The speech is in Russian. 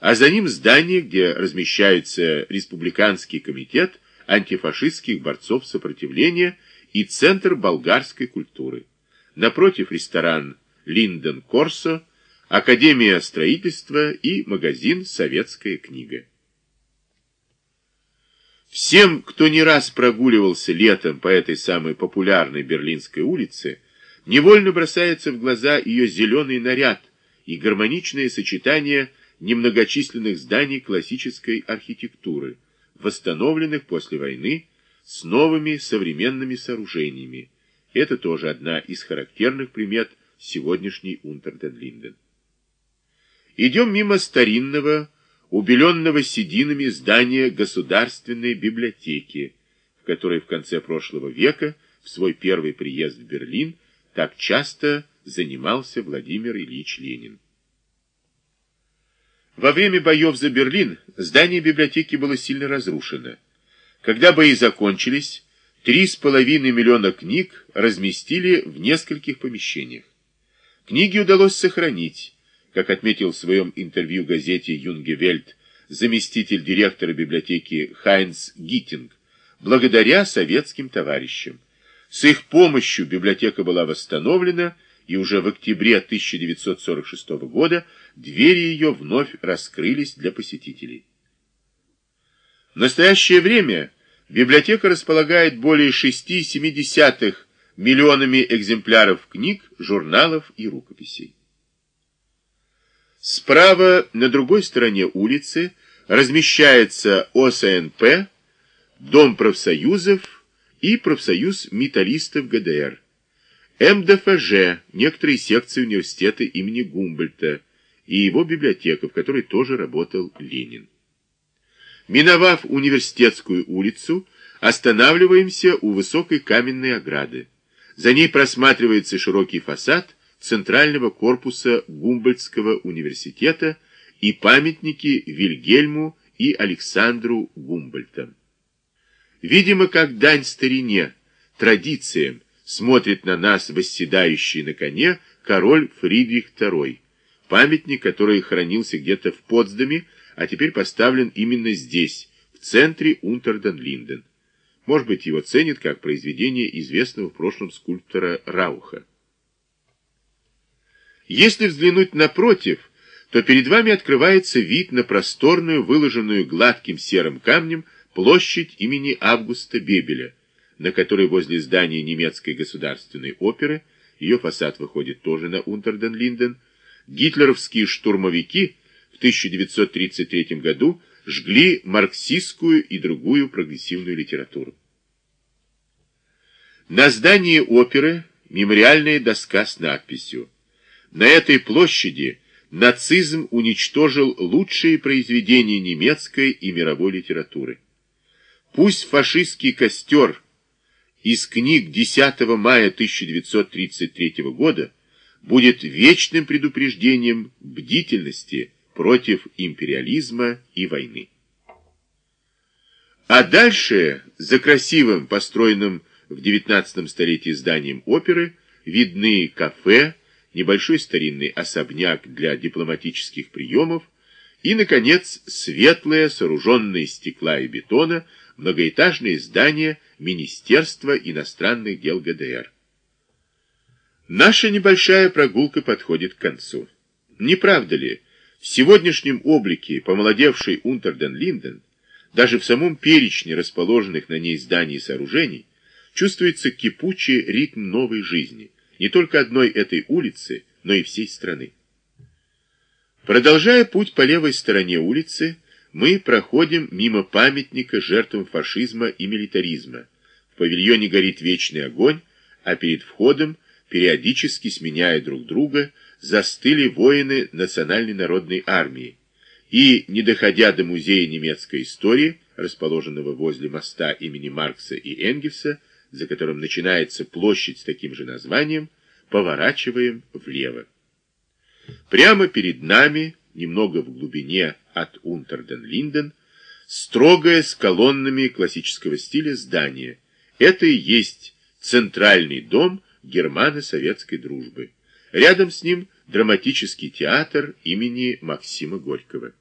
а за ним здание, где размещается Республиканский комитет антифашистских борцов сопротивления и Центр болгарской культуры. Напротив ресторан «Линден Корсо», Академия строительства и магазин «Советская книга». Всем, кто не раз прогуливался летом по этой самой популярной Берлинской улице, невольно бросается в глаза ее зеленый наряд и гармоничное сочетание немногочисленных зданий классической архитектуры, восстановленных после войны с новыми современными сооружениями. Это тоже одна из характерных примет сегодняшней Унтерден-Линден. Идем мимо старинного, убеленного сединами здания Государственной библиотеки, в которой в конце прошлого века, в свой первый приезд в Берлин, так часто занимался Владимир Ильич Ленин. Во время боев за Берлин здание библиотеки было сильно разрушено. Когда бои закончились, три с половиной миллиона книг разместили в нескольких помещениях. Книги удалось сохранить, как отметил в своем интервью газете «Юнгевельт» заместитель директора библиотеки Хайнц Гиттинг, благодаря советским товарищам. С их помощью библиотека была восстановлена, и уже в октябре 1946 года двери ее вновь раскрылись для посетителей. В настоящее время библиотека располагает более 6,7 миллионами экземпляров книг, журналов и рукописей. Справа, на другой стороне улицы, размещается ОСНП, Дом профсоюзов и профсоюз металлистов ГДР, МДФЖ, некоторые секции университета имени Гумбольта и его библиотека, в которой тоже работал Ленин. Миновав университетскую улицу, останавливаемся у высокой каменной ограды. За ней просматривается широкий фасад центрального корпуса Гумбольдтского университета и памятники Вильгельму и Александру Гумбольтам. Видимо, как дань старине, традициям, смотрит на нас восседающий на коне король Фридрих II, памятник, который хранился где-то в Потсдаме, а теперь поставлен именно здесь, в центре Унтерден-Линден. Может быть, его ценят как произведение известного в прошлом скульптора Рауха. Если взглянуть напротив, то перед вами открывается вид на просторную, выложенную гладким серым камнем площадь имени Августа Бебеля, на которой возле здания немецкой государственной оперы, ее фасад выходит тоже на Унтерден-Линден, гитлеровские штурмовики в 1933 году жгли марксистскую и другую прогрессивную литературу. На здании оперы мемориальная доска с надписью на этой площади нацизм уничтожил лучшие произведения немецкой и мировой литературы. Пусть фашистский костер из книг 10 мая 1933 года будет вечным предупреждением бдительности против империализма и войны. А дальше, за красивым, построенным в XIX столетии зданием оперы, видны кафе, небольшой старинный особняк для дипломатических приемов и, наконец, светлое, сооруженное из стекла и бетона, многоэтажное здание Министерства иностранных дел ГДР. Наша небольшая прогулка подходит к концу. Не правда ли, в сегодняшнем облике помолодевший Унтерден-Линден, даже в самом перечне расположенных на ней зданий и сооружений, чувствуется кипучий ритм новой жизни – не только одной этой улицы, но и всей страны. Продолжая путь по левой стороне улицы, мы проходим мимо памятника жертвам фашизма и милитаризма. В павильоне горит вечный огонь, а перед входом, периодически сменяя друг друга, застыли воины Национальной народной армии. И, не доходя до музея немецкой истории, расположенного возле моста имени Маркса и Энгельса, за которым начинается площадь с таким же названием, поворачиваем влево. Прямо перед нами, немного в глубине от Унтерден-Линден, строгое с колоннами классического стиля здание. Это и есть центральный дом германо-советской дружбы. Рядом с ним драматический театр имени Максима Горького.